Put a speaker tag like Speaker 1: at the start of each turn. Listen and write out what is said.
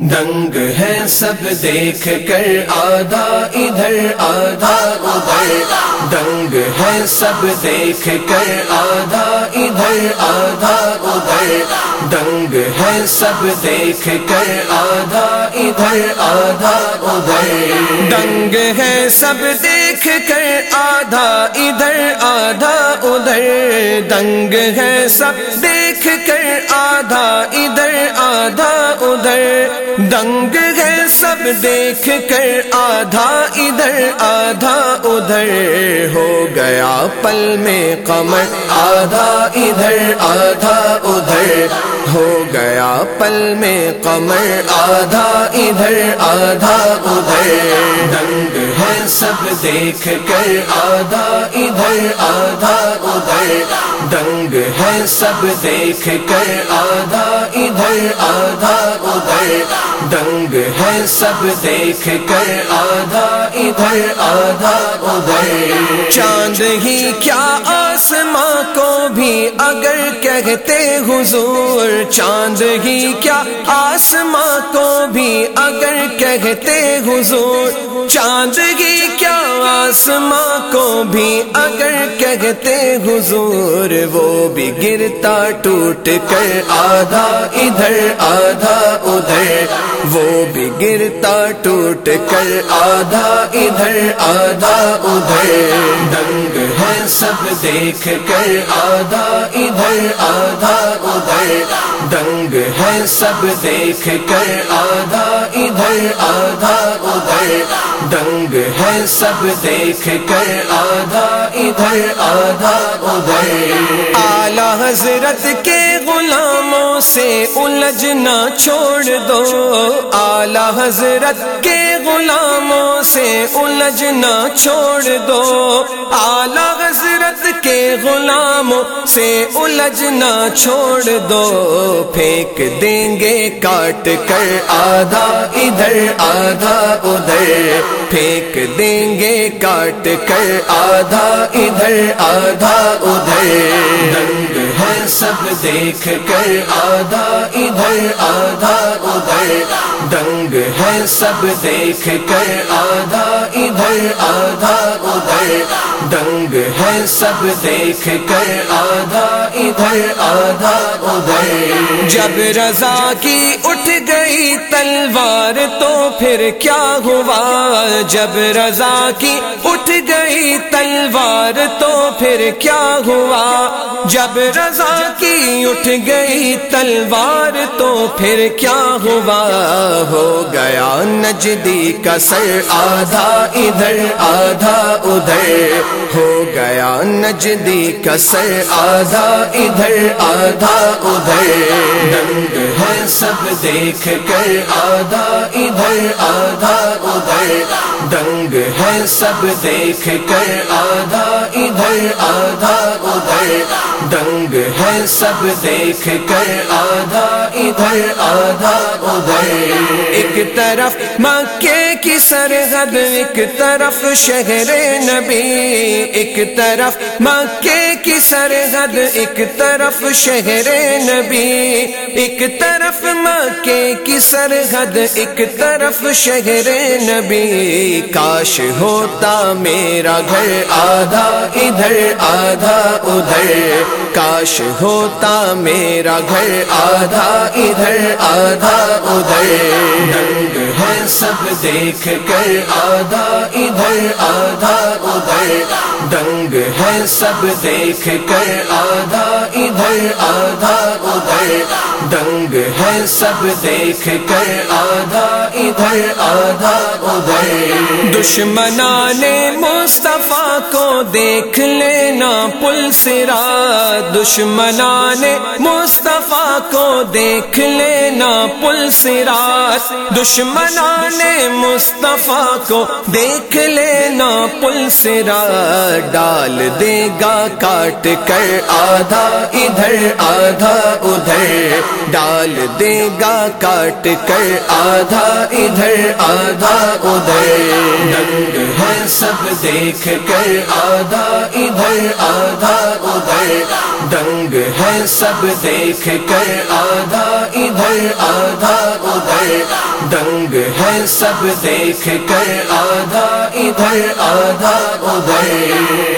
Speaker 1: دنگ ہے سب دیکھ کر آدھا ادھر آدھا ادھر۔ دنگ ہے سب دیکھ کر آدھا ادھر آدھا ادھر۔ دنگ ہے سب دیکھ کر آدھا ادھر آدھا ادھر۔
Speaker 2: دنگ ہے سب دیکھ کر آدھا ادھر آدھا ادھر۔ دنگ ہے سب دیکھ کر آدھا ادھر، آدھا ادھر، دنگ ہے سب دیکھ کر، آدھا ادھر آدھا ادھر، ہو گیا پل میں قمر، آدھا ادھر آدھا ادھر، ہو گیا پل میں قمر، آدھا ادھر آدھا ادھر۔
Speaker 1: دنگ ہے سب دیکھ کر، آدھا ادھر آدھا ادھر۔ دنگ ہے سب دیکھ کر، آدھا ادھر، آدھا ادھر دنگ ہے سب دیکھ کر آدھا ادھر آدھا ادھر
Speaker 2: چاند ہی کیا آسماں کو بھی اگر کہتے حضور چاند ہی کیا آسماں کو بھی اگر کہتے حضور چاند ہی کیا آسماں کو بھی اگر کہتے حضور، وہ بھی گرتا ٹوٹ کر آدھا ادھر آدھا ادھر۔ وہ بھی گرتا ٹوٹ کر آدھا ادھر آدھا ادھر۔
Speaker 1: دنگ ہے سب دیکھ کر آدھا ادھر آدھا ادھر۔ دنگ ہے سب دیکھ کر آدھا ادھر آدھا ادھر۔ دنگ ہے سب دیکھ کر آدھا، ادھر آدھا، ادھر۔
Speaker 2: اعلی حضرت کے غلاموں سے الجھنا چھوڑ دو۔ اعلی حضرت کے غلاموں سے الجھنا چھوڑ دو۔ اعلی حضرت کے غلاموں سے الجھنا چھوڑ دو۔ پھینک دیں گے، کاٹ کر آدھا ادھر آدھا ادھر۔ پھینک دیں گے، کاٹ کر آدھا ادھر آدھا ادھر۔
Speaker 1: دنگ ہے سب دیکھ کر، آدھا ادھر آدھا ادھر۔ دنگ ہے سب دیکھ کر آدھا، ادھر آدھا، ادھر۔ دنگ ہے سب دیکھ کر آدھا، ادھر آدھا، ادھر۔
Speaker 2: جب رضا کی اٹھ گئی تلوار تو پھر کیا ہوا؟ جب رضا کی اٹھ گئی تلوار تو پھر کیا ہوا؟ جب رضا کی اٹھ گئی تلوار تو پھر کیا ہوا؟ ہو گیا نجدی کا سر آدھا، ادھر آدھا، ادھر۔ ہو گیا نجدی کا سر آدھا، ادھر آدھا، ادھر۔
Speaker 1: دنگ ہے سب دیکھ کر آدھا، ادھر آدھا۔ سب دیکھ کر آدھا، ادھر آدھا، ادھر۔ دنگ ہے سب دیکھ کر آدھا، ادھر آدھا، ادھر۔
Speaker 2: ایک طرف مکے کی سرحد، ایک طرف شہر نبی۔ ایک طرف مکے کی سرحد ایک طرف شہر نبی، ایک طرف مکے کی سرحد، ایک طرف شہر نبی۔ کاش ہوتا میرا گھر آدھا، ادھر آدھا، ادھر۔ کاش ہوتا میرا گھر آدھا، ادھر آدھا، ادھر۔
Speaker 1: دنگ ہے سب دیکھ کر آدھا، ادھر آدھا، ادھر۔ سب دیکھ کر آدھا، ادھر آدھا، ادھر۔ دنگ ہے سب دیکھ کر آدھا، ادھر آدھا، ادھر۔
Speaker 2: دشمنان مصطفیٰ کو دیکھ لینا پل سرا دشمنان مصطفیٰ کو دیکھ لینا پل سرا دشمنان مصطفیٰ کو دیکھ لینا پل سرا ڈال دے گا کاٹ کر آدھا ادھر آدھا ادھر ڈال دے گا کاٹ کر آدھا ادھر آدھا ادھر
Speaker 1: ہے سب دیکھ کر آدھا، ادھر آدھا، ادھر۔ ڈنگ ہے سب دیکھ کر آدھا، ادھر آدھا، ادھر۔ ڈنگ ہے سب دیکھ کر آدھا، ادھر آدھا، ادھر۔